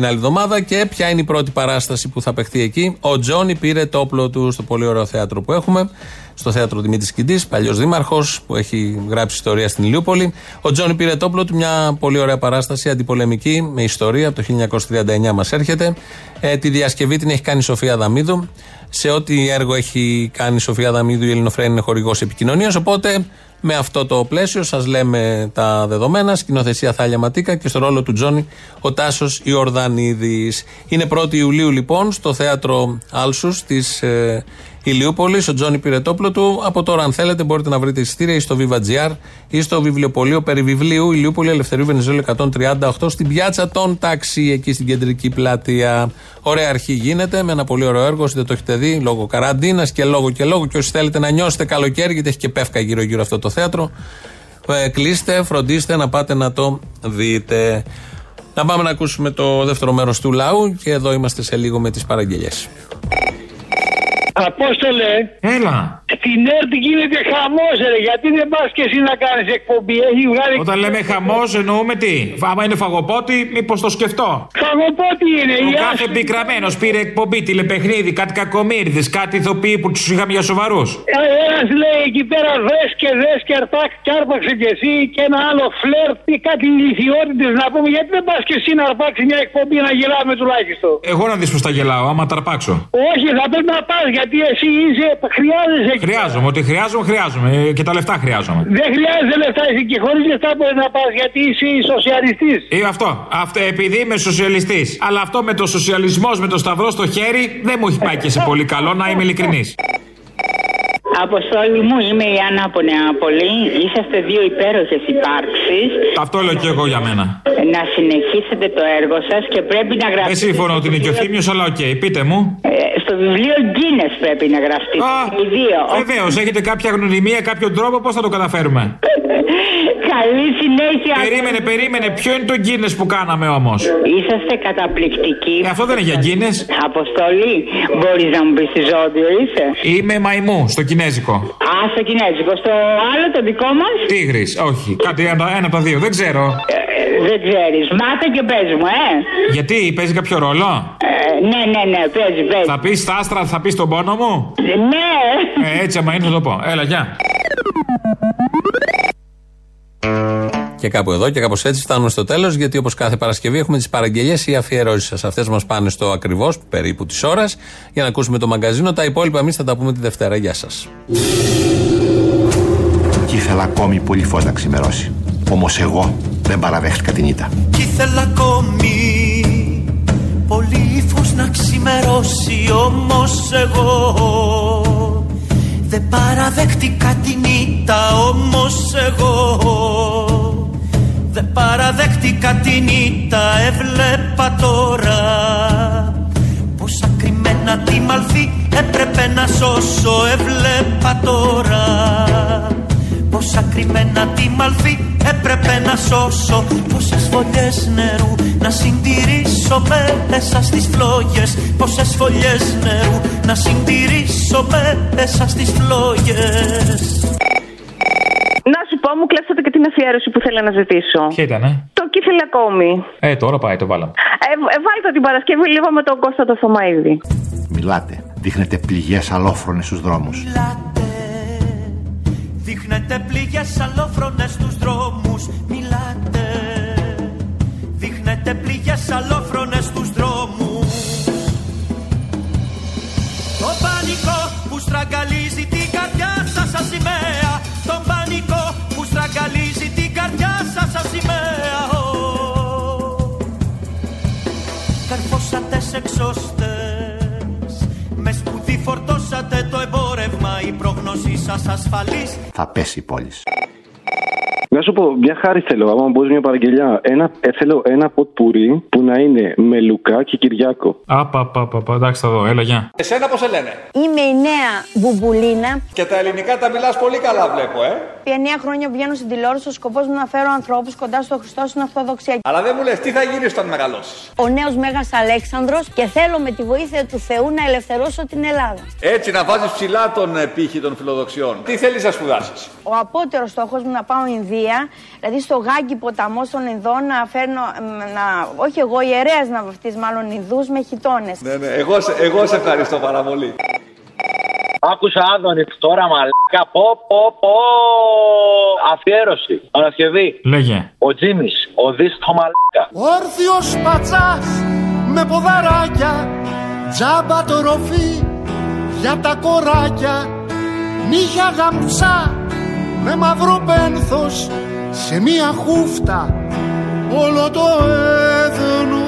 την άλλη εβδομάδα. Και ποια είναι η πρώτη παράσταση που θα παιχτεί εκεί. Ο Τζόνι πήρε το όπλο του στο πολύ ωραίο θέατρο που έχουμε, στο θέατρο Δημήτρης Κιντής, παλιός δήμαρχος που έχει γράψει ιστορία στην Ηλιούπολη. Ο Τζόνι πήρε το όπλο του, μια πολύ ωραία παράσταση αντιπολεμική με ιστορία. Από το 1939 μας έρχεται. Ε, τη διασκευή την έχει κάνει η Σοφία Δαμίδου. Σε ό,τι έργο έχει κάνει η Σοφία Δαμίδου, η Ελληνοφρένη είναι χορηγός επικοινωνίας. Οπότε με αυτό το πλαίσιο σας λέμε τα δεδομένα. Σκηνοθεσία Θάλια Ματίκα και στο ρόλο του Τζόνι ο Τάσος Ιορδανίδης. Είναι 1η Ιουλίου λοιπόν στο θέατρο Άλσους της ε, Ηλιούπολης. Ο Τζόνι πήρε το όπλο του. Από τώρα, αν θέλετε, μπορείτε να βρείτε εισιτήρια ή στο Viva.gr ή στο βιβλιοπωλείο Περιβιβλίου Ηλιούπολη Ελευθερίου Βενιζέλου 138 στην πιάτσα των ταξί εκεί στην κεντρική πλατεία. Ωραία αρχή γίνεται με ένα πολύ ωραίο έργο. Όσοι δεν το έχετε δει, λόγω καραντίνας και λόγω και λόγω. Και όσοι θέλετε να νιώσετε καλοκαίρι, γιατί έχει και πεύκα γύρω-γύρω αυτό το θέατρο, ε, κλείστε, φροντίστε να πάτε να το δείτε. Να πάμε να ακούσουμε το δεύτερο μέρος του λαού και εδώ είμαστε σε λίγο με τις παραγγελίε. Απόστολε. Έλα. Στην ΕΡΤ γίνεται χαμός, ρε. Γιατί δεν πας και εσύ να κάνεις εκπομπή. Έχει βγάλει. Όταν λέμε χαμός, εννοούμε τι; Άμα είναι φαγοπότη, μήπως το σκεφτώ; Φαγοπότη είναι. Ο η κάθε άσπρη. πικραμένος πήρε εκπομπή, τηλεπαιχνίδι, κάτι κακομίριδε, κάτι ηθοποιοί που τους είχαμε για σοβαρούς. Ένας λέει εκεί πέρα δες και δες και αρπάξ και άρπαξε κι εσύ και ένα άλλο φλερτ ή κάτι ηλικιότητες να πούμε. Γιατί δεν πας και εσύ να αρπάξει μια εκπομπή να γελάμε τουλάχιστον. Εγώ να δεις πω τα γελάω, άμα ταρπάξω. Όχι, θα πρέπει να πας γιατί εσύ είσαι, χρειάζεσαι. εκεί. Χρειάζομαι, ότι χρειάζομαι, χρειάζομαι. Ε, Και τα λεφτά χρειάζομαι. Δεν χρειάζεται λεφτά εσύ και χωρίς λεφτά μπορείς να πας γιατί είσαι σοσιαλιστής. Ή αυτό. αυτό. Επειδή είμαι σοσιαλιστής. Αλλά αυτό με το σοσιαλισμός, με το σταυρό στο χέρι, δεν μου έχει πάει και σε πολύ καλό, να είμαι ειλικρινής. Αποστόλη μου, είμαι η Άννα από Νεάπολη. Είσαστε δύο υπέροχες υπάρξεις. Αυτό λέω και εγώ για μένα. Να συνεχίσετε το έργο σας και πρέπει να Δεν γραφτείτε. συμφωνώ ότι είναι και ο Θήμιος, αλλά οκ. Πείτε μου. Ε, στο βιβλίο Guinness πρέπει να γραφτείτε. Οι δύο. Βεβαίως, έχετε κάποια γνωριμία, κάποιο τρόπο, πώς θα το καταφέρουμε; Καλή συνέχεια. Περίμενε, περίμενε. Ποιο είναι το Guinness που κάναμε όμως; Είσαστε καταπληκτικοί. Ε, αυτό δεν είναι για Guinness. Αποστολή, μπορείς να μου πεις τι ζώδιο είσαι; Είμαι μαϊμού στο κινέζικο. Α, στο κινέζικο. Στο άλλο το δικό μας; Τίγρης, όχι. Κάτι ένα, ένα από τα δύο, δεν ξέρω. δεν ξέρεις. Μάθε και πες μου, ε. Γιατί, παίζει κάποιο ρόλο; Ε, ναι, ναι, ναι, παίζει, παίζει. Θα πεις τα άστρα, θα πεις τον πόνο μου; Ναι. Ε, έτσι, άμα είναι, θα το πω. Έλα, γεια. Και κάπου εδώ και κάπως έτσι φτάνουμε στο τέλος, γιατί όπως κάθε Παρασκευή έχουμε τις παραγγελίες ή αφιερώσεις σας. Αυτές μας πάνε στο ακριβώς περίπου της ώρας για να ακούσουμε το μαγκαζίνο. Τα υπόλοιπα εμείς θα τα πούμε τη Δευτέρα. Γεια σας. Κι ήθελα ακόμη πολύ φως να ξημερώσει. Όμως εγώ δεν παραδέχτηκα την ήττα. Κι ήθελα ακόμη πολύ φως να ξημερώσει όμως εγώ δεν παραδέχτηκα την ήττα όμως εγώ δεν παραδέχτηκα την ήττα. Έβλεπα τώρα πως ακριμένα τη μαλφή έπρεπε να σώσω. Έβλεπα τώρα Πόσα κρυμμένα τη μαλφή έπρεπε να σώσω. Πόσες φωλιές νερού να συντηρήσω μέσα στις φλόγες. Πόσες φωλιές νερού να συντηρήσω μέσα στις φλόγες Να σου πω, μου κλέψατε και την αφιέρωση που θέλω να ζητήσω. Ποια ήτανε. Το κι ήθελα ακόμη. Ε, τώρα πάει, το βάλαμε. Ε, ε, βάλτε την Παρασκευή λίγο με τον Κώστα το Θωμαίδη. Μιλάτε. Δείχνετε πληγές αλόφρονες στους δρόμους. Δείχνετε πληγές αλόφρονες στους δρόμους Καρφώσατε σε εξώστες. Με σπουδή φορτώσατε το εμπόρευμα. Η πρόγνωσή σας ασφαλής. Θα πέσει η πόλη. Να σου πω, μια χάρη θέλω, άμα μπορεί μια παραγγελιά. Ένα, ε, θέλω ένα ποτπουρί που να είναι με Λουκά και Κυριάκο. Απαπαπαπα, εντάξει, θα δω. Έλα, γεια. Εσένα πώς σε λένε; Είμαι η νέα Μπουμπουλίνα. Και τα ελληνικά τα μιλάς πολύ καλά, βλέπω, ε. Επί 9 χρόνια βγαίνω στην τηλεόραση. Ο σκοπός μου να φέρω ανθρώπους κοντά στο Χριστό στην Ορθοδοξία. Αλλά δεν μου λες τι θα γίνει όταν μεγαλώσεις; Ο νέος Μέγας Αλέξανδρος και θέλω με τη βοήθεια του Θεού να ελευθερώσω την Ελλάδα. Έτσι να βάζεις ψηλά τον ε, πύχη των φιλοδοξιών. Τι θέλεις να σπουδάσεις; Ο απότερος στόχος μου να πάω Ινδία, δηλαδή στο Γάγκη ποταμό των Ινδών να φέρνω, μ, να, όχι εγώ, ιερέα να βαφτεί μάλλον Ινδούς με χιτώνες. Ναι, ναι, εγώ, σε- εγώ σε ευχαριστώ πάρα πολύ. Άκουσα Άδωνη τώρα μαλάκα. Πω, πω, πω. Αφιέρωση. Παρασκευή. Λέγε. Ο Τζίμις. Ο Δης το μαλάκα. Όρθιος πατσάς με ποδαράκια Τζάμπα το ροφή για τα κοράκια Νύχια γαμψά με μαύρο πένθος Σε μία χούφτα όλο το έθνος.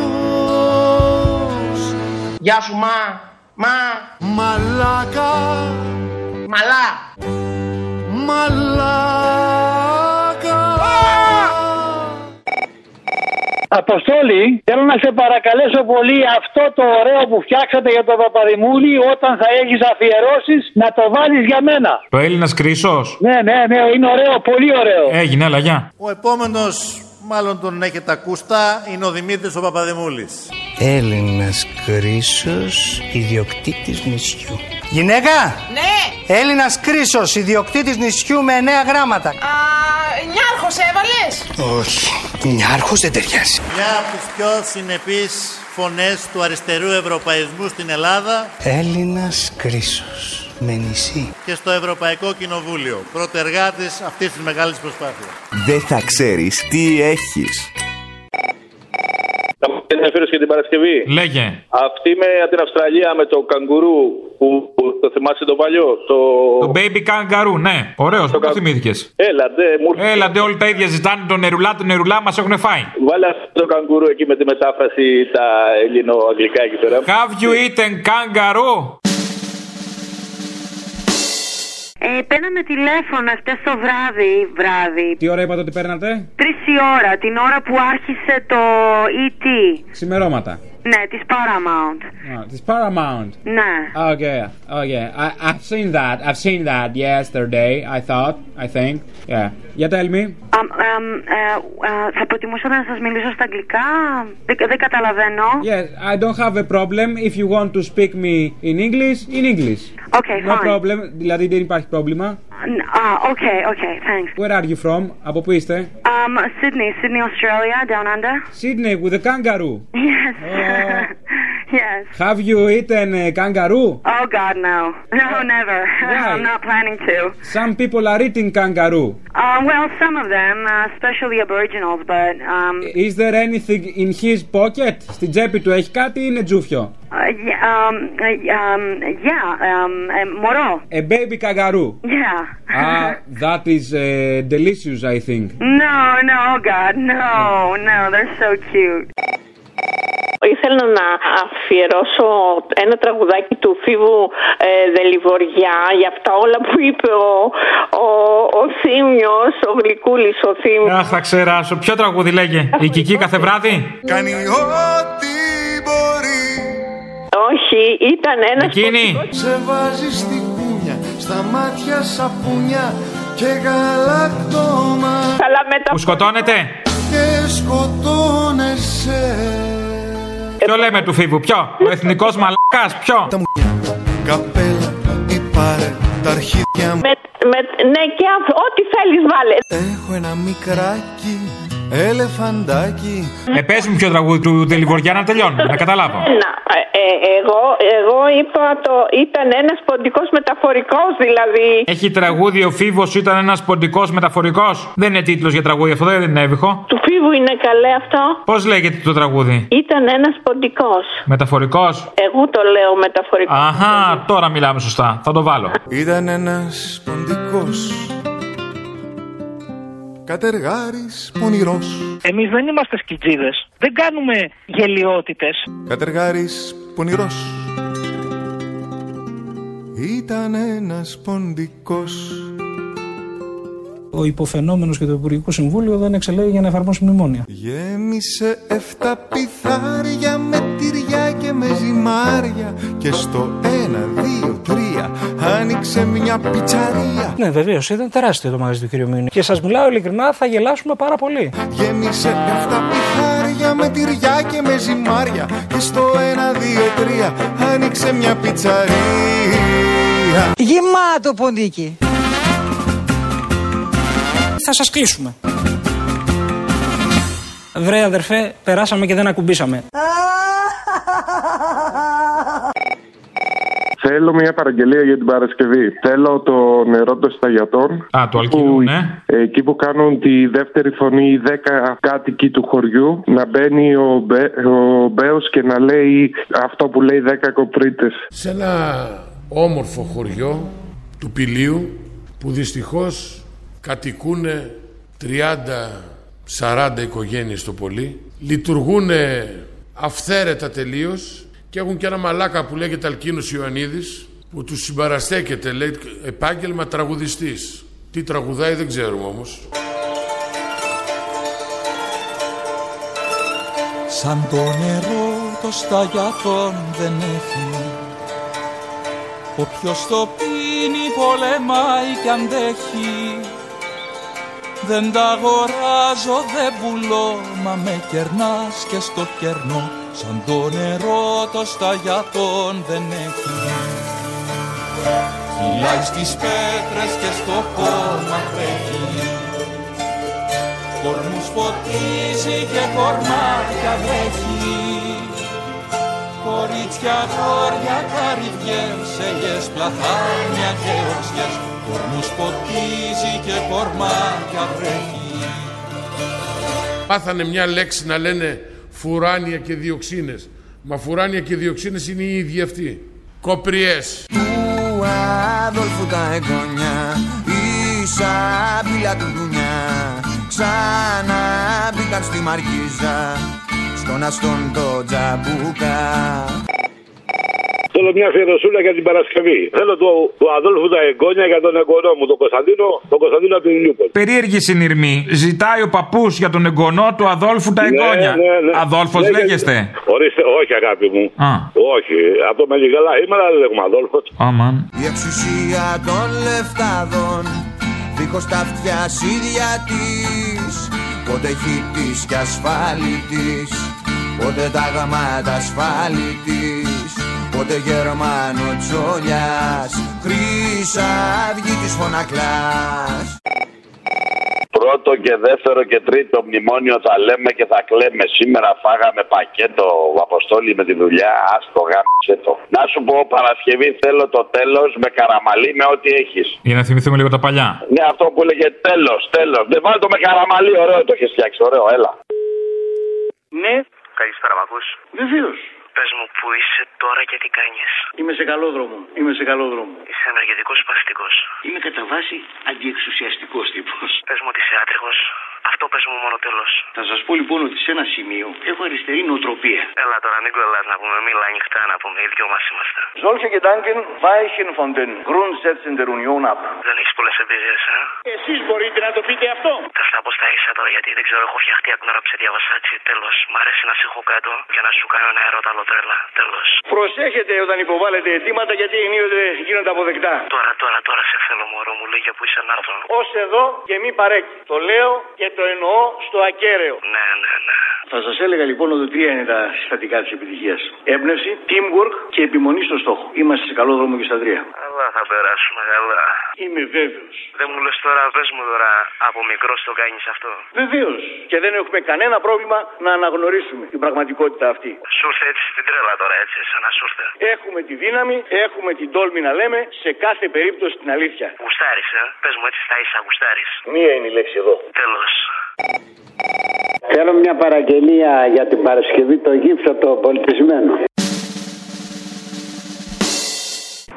Γεια σου μα, μα, Μαλάκα, μαλά. μαλάκα Αποστόλη, θέλω να σε παρακαλέσω πολύ αυτό το ωραίο που φτιάξατε για τον Παπαδημούλη όταν θα έχεις αφιερώσεις να το βάλεις για μένα. Το Έλληνας Κρίσος. Ναι, ναι, ναι, είναι ωραίο, πολύ ωραίο. Έγινε, έλα, γεια. Ο επόμενος, μάλλον τον έχετε ακούστα, είναι ο Δημήτρης ο Παπαδημούλης. Έλληνας Κρίσος, ιδιοκτήτης νησιού. Γυναίκα! Ναι! Έλληνας Κρίσος, ιδιοκτήτης νησιού με εννέα γράμματα. Α, Νιάρχος έβαλες! Όχι, νιάρχος δεν ταιριάζει. Μια από τις πιο συνεπείς φωνές του αριστερού ευρωπαϊσμού στην Ελλάδα Έλληνας Κρίσος, με νησί. και στο Ευρωπαϊκό Κοινοβούλιο. Πρωτεργάτης αυτής της μεγάλης προσπάθειας. Δεν θα ξέρεις τι έχεις. Να μου πει ενδιαφέρον και την Παρασκευή. Λέγε. Αυτή με την Αυστραλία με το καγκουρού που, που το θυμάσαι το παλιό. Το... Το baby kangaroo, ναι. Ωραίος, πού το θυμήθηκες; Έλα, ντε, μου ήρθε. Έλα, ντε, όλοι τα ίδια ζητάνε το νερουλά, το νερουλά μας έχουν φάει. Βάλε αυτό το καγκουρού εκεί με τη μετάφραση τα ελληνοαγγλικά εκεί πέρα. Have you eaten kangaroo? Ε, παίρναμε τηλέφωνο χτες το βράδυ, βράδυ. Τι ώρα είπατε ότι παίρνατε; Τρεις η ώρα, την ώρα που άρχισε το ET. Ξημερώματα. Ναι, τη Paramount. Ah, this Paramount. Ναι. Okay, okay. I, I've seen that. I've seen that yesterday. I thought. I think. Yeah. Yeah, tell me. Αμ, αμ, ε, ε, θα προτιμούσα να σας μιλήσω στα αγγλικά. Δεν, δεν καταλαβαίνω. Yes, I don't have a problem. If you want to speak me in English, in English. Okay, No fine. problem. Δηλαδή δεν υπάρχει πρόβλημα. Ah, okay, okay, thanks. Where are you from? Από πού είστε? Um, Sydney, Sydney, Australia, down under. Sydney with a kangaroo. Yes. yes. Have you eaten a kangaroo? Oh God, no. No, never. I'm not planning to. Some people are eating kangaroo. Um, well, some of them, uh, especially Aboriginals, but um, Is there anything in his pocket? Στην τσέπη του έχει κάτι ή είναι τζούφιο? uh, yeah, um, uh, um, yeah, um, uh, μωρό. A baby kangaroo. Yeah. Ah, that is uh, delicious, I think. No, no, oh God, no, no, they're so cute. Ήθελα να αφιερώσω ένα τραγουδάκι του Φίβου ε, Δελιβοριά για αυτά όλα που είπε ο, ο, ο Θήμιος, ο Γλυκούλης ο Θήμιος. Αχ, θα ξεράσω. Ποιο τραγούδι λέγε; Η Κική κάθε βράδυ; Κάνει ό,τι μπορεί. Όχι, ήταν ένα. Εκείνη. Σε βάζεις στη κούνια, στα μάτια σαπούνια και γαλακτόμα. Αλλά μετά. Που σκοτώνεται; Και σκοτώνεσαι. Ποιο λέμε του Φίβου, ποιο; Ο εθνικός μαλακάς, ποιο; Καπέλα ή πάρε τα αρχίδια μου. Με, με, ναι, και αυτό, ό,τι θέλεις βάλε. Έχω ένα μικράκι, ελεφαντάκι. Ε, πες μου ποιο τραγούδι του Δελιβοριά να τελειώνουμε, να καταλάβω. Ένα. Ε, ε, εγώ, εγώ είπα το ήταν ένας ποντικός μεταφορικός δηλαδή. Έχει τραγούδι ο Φίβος ήταν ένας ποντικός μεταφορικός. Δεν είναι τίτλος για τραγούδι αυτό, δεν είναι έβυχο. Του Φίβου είναι καλέ αυτό. Πώς λέγεται το τραγούδι, Ήταν ένας ποντικός. Μεταφορικός. Εγώ το λέω μεταφορικός. Αχά, τώρα μιλάμε σωστά. Θα το βάλω. Ήταν ένας ποντικός Κατεργάρης πονηρός Εμείς δεν είμαστε σκιτζίδες. Δεν κάνουμε γελιότητες. Κατεργάρης πονηρός Ήταν ένας ποντικός Ο υποφαινόμενος και το Υπουργικό Συμβούλιο δεν εξελέγει για να εφαρμόσει μνημόνια. Γέμισε εφτά πιθάρια με τυριά και με ζυμάρια Και στο ένα, δύο, τρία άνοιξε μια πιτσαρία Ναι, βεβαίως, ήταν τεράστιο το μαγαζί του κ. Μίνη. Και σας μιλάω ειλικρινά, θα γελάσουμε πάρα πολύ. Γέμισε εφτά πιθάρια με τυριά και με ζυμάρια Και στο ένα, δύο, τρία άνοιξε μια πιτσαρία Γεμάτο ποντίκι. Θα σας κλείσουμε. Βρε αδερφέ, περάσαμε και δεν ακουμπήσαμε. Θέλω μια παραγγελία για την Παρασκευή. Θέλω το νερό των σταγιατών. Α, το αλκοολού, ναι. Εκεί που κάνουν τη δεύτερη φωνή οι 10 κάτοικοι του χωριού να μπαίνει ο, Μπέ, ο Μπέος και να λέει αυτό που λέει 10 κοπρίτες. σε ένα όμορφο χωριό του Πηλίου που δυστυχώς κατοικούν 30-40 οικογένειες το πολύ λειτουργούν αυθαίρετα τελείως και έχουν και ένα μαλάκα που λέγεται Αλκίνος Ιωαννίδης που τους συμπαραστέκεται λέει επάγγελμα τραγουδιστής. Τι τραγουδάει δεν ξέρουμε όμως. Σαν το νερό το σταγιατόν δεν έχει. Όποιος το πίνει πολεμάει κι αντέχει Δεν τα αγοράζω δεν πουλώ Μα με κερνάς και στο κερνό Σαν το νερό το σταγιατόν δεν έχει Φυλάει στις πέτρες και στο χώμα τρέχει. Κορμούς ποτίζει και κορμάτια βρέχει. Κορίτσια, χώρια, καρυδιές, ελιές, πλαθάνια και οξιές Κορμούς ποτίζει και κορμάτια βρέχει. Πάθανε μια λέξη να λένε φουράνια και διοξίνες. Μα φουράνια και διοξίνες είναι οι ίδιοι αυτοί. Κοπριές. Του Αδόλφου τα εγγόνια Η σαπίλα του δουνιά Ξανά μπήκαν στη Μαρκίζα Στον αστόν το τζαμπούκα Θέλω μια αφιερωσούλα για την Παρασκευή. Θέλω του, του Αδόλφου τα εγγόνια για τον εγγονό μου, τον Κωνσταντίνο, τον Κωνσταντίνο από την Ηλιούπολη. Περίεργη συνειρμή. Ζητάει ο παππούς για τον εγγονό του Αδόλφου τα εγγόνια. ναι, ναι. Αδόλφος Ναι, λέγεστε; Ορίστε, όχι αγάπη μου. Α. Όχι, από το Μεγιγαλά είμαι, αλλά δεν λέγουμε Αδόλφος. Αμάν. Η εξουσία των λεφτάδων Δίχως τα αυτιά ίδια της Πότε χίτης κι ασφάλιτης Πότε τα γαμάτα ασφάλιτης Πότε Γερμανο τσόλιας Χρυσαυγή της φωνακλάς Πρώτο και δεύτερο και τρίτο μνημόνιο θα λέμε και θα κλαίμε. Σήμερα φάγαμε πακέτο Αποστόλη με τη δουλειά. Άστο γάμισε το. Να σου πω Παρασκευή θέλω το τέλος με καραμαλί με ό,τι έχεις. Για να θυμηθούμε λίγο τα παλιά. Ναι, αυτό που έλεγε τέλος, τέλος. Δεν βάλει το με καραμαλί, ωραίο το έχεις φτιάξει, ωραίο, έλα. Ναι, Καλησπέρα, μ' ακούς; βεβαίως. Πες μου που είσαι τώρα και τι κάνεις. Είμαι σε καλό δρόμο. Είμαι σε καλό δρόμο. Είσαι ενεργητικός ή παθητικός. Είμαι κατά βάση αντιεξουσιαστικός τύπος. Πες μου ότι είσαι άτριχος. Αυτό πες μου μόνο τέλος. Θα σας πω λοιπόν ότι σε ένα σημείο έχω αριστερή νοοτροπία. Έλα τώρα, μην κολλάς να πούμε. Μίλα ανοιχτά να πούμε. Οι δυο μας είμαστε. Solche Gedanken weichen von den Grundsätzen der Union ab. Δεν έχεις πολλές εμπειρίες, ε; Εσείς μπορείτε να το πείτε αυτό. Τα αυτά πώς τα είσαι τώρα, γιατί δεν ξέρω, έχω φτιαχτεί από την ώρα που σε διάβασα έτσι. Τέλος, μ' αρέσει να σε έχω κάτω και να σου κάνω ένα ερώτα τρέλα. Τέλος. Προσέχετε όταν υποβάλλετε αιτήματα γιατί ενίοτε γίνονται αποδεκτά. Τώρα, τώρα, τώρα σε θέλω μωρό μου, λέγε που είσαι να έρθω. Ω εδώ και μη παρέκει. Το λέω και το εννοώ στο ακέραιο. Ναι, ναι, ναι. Θα σας έλεγα λοιπόν ότι τρία είναι τα συστατικά της επιτυχίας. Έμπνευση, teamwork και επιμονή στο στόχο. Είμαστε σε καλό δρόμο και στα τρία. Αλλά θα περάσουμε καλά. Είμαι βέβαιος. Δεν μου λες τώρα, πες μου τώρα, από μικρός το κάνεις αυτό; Βεβαίως. Και δεν έχουμε κανένα πρόβλημα να αναγνωρίσουμε την πραγματικότητα αυτή. Σου ήρθε έτσι στην τρέλα τώρα, έτσι, σαν να σου ήρθε. Έχουμε τη δύναμη, έχουμε την τόλμη να λέμε σε κάθε περίπτωση την αλήθεια. Γουστάρεις, ε; Πες μου έτσι στα ίσα, γουστάρεις. Μία είναι η λέξη εδώ. Τέλος. Θέλω μια παραγγελία για την Παρασκευή το γύψο το πολιτισμένο.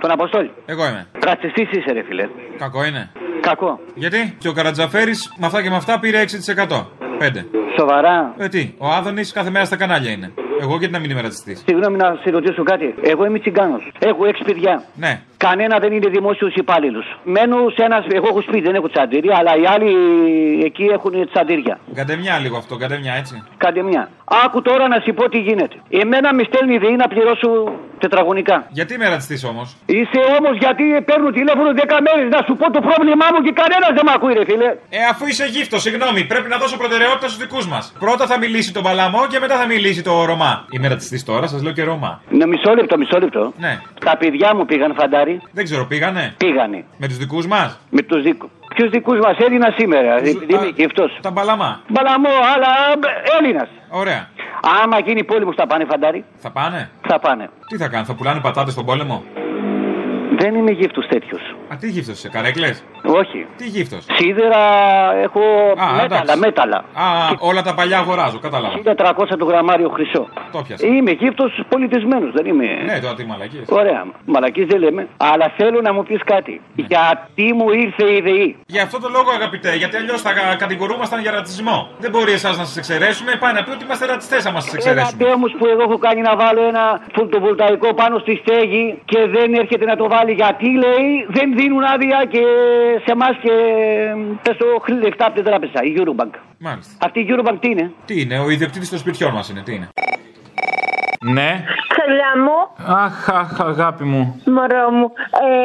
Τον Αποστόλη. Εγώ είμαι. Ρατσιστή είσαι, ρε φιλέ. Κακό είναι. Κακό. Γιατί; Και ο Καρατζαφέρης με αυτά και με αυτά πήρε 6%. 5. Σοβαρά. Ε, τι, ο Άδωνης κάθε μέρα στα κανάλια είναι. Εγώ γιατί να μην είμαι ρατσιστής; Συγγνώμη να σε ρωτήσω κάτι. Εγώ είμαι τσιγκάνος. Έχω έξι παιδιά. Ναι. Κανένα δεν είναι δημόσιος υπάλληλος. Μένω σε ένας. Εγώ έχω σπίτι, δεν έχω τσαντήρια, αλλά οι άλλοι εκεί έχουν τσαντήρια. Καντεμιά λίγο αυτό, καντεμιά έτσι. Κάντε μια. Άκου τώρα να σου πω τι γίνεται. Εμένα με στέλνει η ΔΕΗ να πληρώσω τετραγωνικά. Γιατί είμαι ρατσιστή όμως; Είσαι όμως γιατί παίρνω τηλέφωνο 10 μέρες να σου πω το πρόβλημά μου και κανένας δεν με ακούει, ρε φίλε. Ε, αφού είσαι γύφτος, συγγνώμη, πρέπει να δώσω προτεραιότητα στους δικούς μας. Πρώτα θα μιλήσει το Παλαμό και μετά θα μιλήσει το Ρωμά. Είμαι ρατσιστή τώρα, σας λέω και Ρωμά. Ναι, μισό λεπτό, μισό λεπτό. Ναι. Τα παιδιά μου πήγαν φαντάρι. Δεν ξέρω, πήγανε; Πήγανε. Με τους δικούς μας; Με τους δικούς. Ποιους δικούς μας; Έλληνας σήμερα, επειδή είμαι γυφτό. Τα Παλαμά. Μπαλαμό, αλλά Έλληνας. Ωραία. Άμα γίνει πόλεμος θα πάνε φαντάρι; Θα πάνε; Θα πάνε. Τι θα κάνουν, θα πουλάνε πατάτες στον πόλεμο; Δεν είμαι γύφτος τέτοιος. Α, τι γύφτος είσαι, καρέκλες; Όχι. Τι γύφτος; Σίδερα έχω μέταλλα, εντάξει. μέταλλα. Α, όλα τα παλιά αγοράζω, κατάλαβα. 1300 το γραμμάριο χρυσό. Το πιάσα. Είμαι γύφτος πολιτισμένος, δεν είμαι. Ναι, τώρα τι μαλακίε. Ωραία. Μαλακής δεν λέμε. Αλλά θέλω να μου πεις κάτι. Ναι. Γιατί μου ήρθε η ΔΕΗ. Για αυτό το λόγο, αγαπητέ, γιατί αλλιώς θα κα- κατηγορούμασταν για ρατσισμό. Δεν μπορεί εσάς να σας εξαιρέσουμε, πάει να πει ότι είμαστε ρατσιστές άμα σας Ένα εξαιρέσουμε. τέμος που εγώ έχω κάνει να βάλω ένα φωτοβολταϊκό πάνω στη στέγη και δεν έρχεται να το βάλει γιατί λέει δεν δίνουν άδεια και σε εμάς και πες το χρ- λεφτά από την τράπεζα, η Eurobank. Μάλιστα. Αυτή η Eurobank τι είναι; Τι είναι, ο ιδιοκτήτης των σπιτιών μας είναι, τι είναι; Ναι. Ξελιά μου, Αχ, αχ, αγάπη μου. μωρό μου,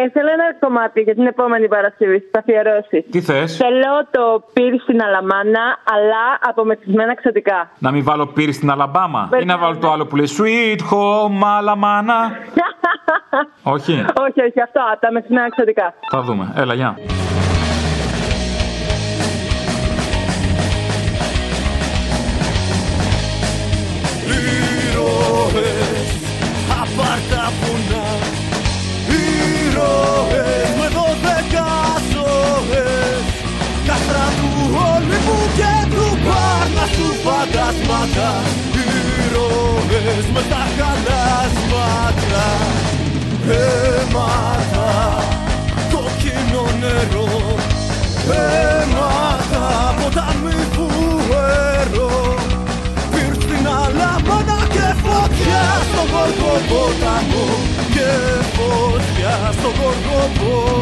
ε, θέλω ένα κομμάτι για την επόμενη Παρασκευή, θα αφιερώσει. Τι θες, Θέλω το πύρ στην Αλαμάνα, αλλά από μεθυσμένα εξωτικά. Να μην βάλω πύρι στην Αλαμπάμα ή να βάλω το άλλο που λέει Sweet home, Alabama. Όχι. όχι, όχι, αυτό, τα μεθυσμένα εξωτικά. Θα δούμε. Έλα, γεια. Ήρωες απάρτα βουνά Ήρωες με δώδεκα ζωές Κάστρα του Όλυμπου και του Πάρνασου φαντάσματα Ήρωες με τα Αίματα, κόκκινο νερό. Αίματα, ποτάμι που έρω. Πύρτινα λαμάνα και φωτιά στο γοργό ποταμό. Και φωτιά στο γοργό ποταμό.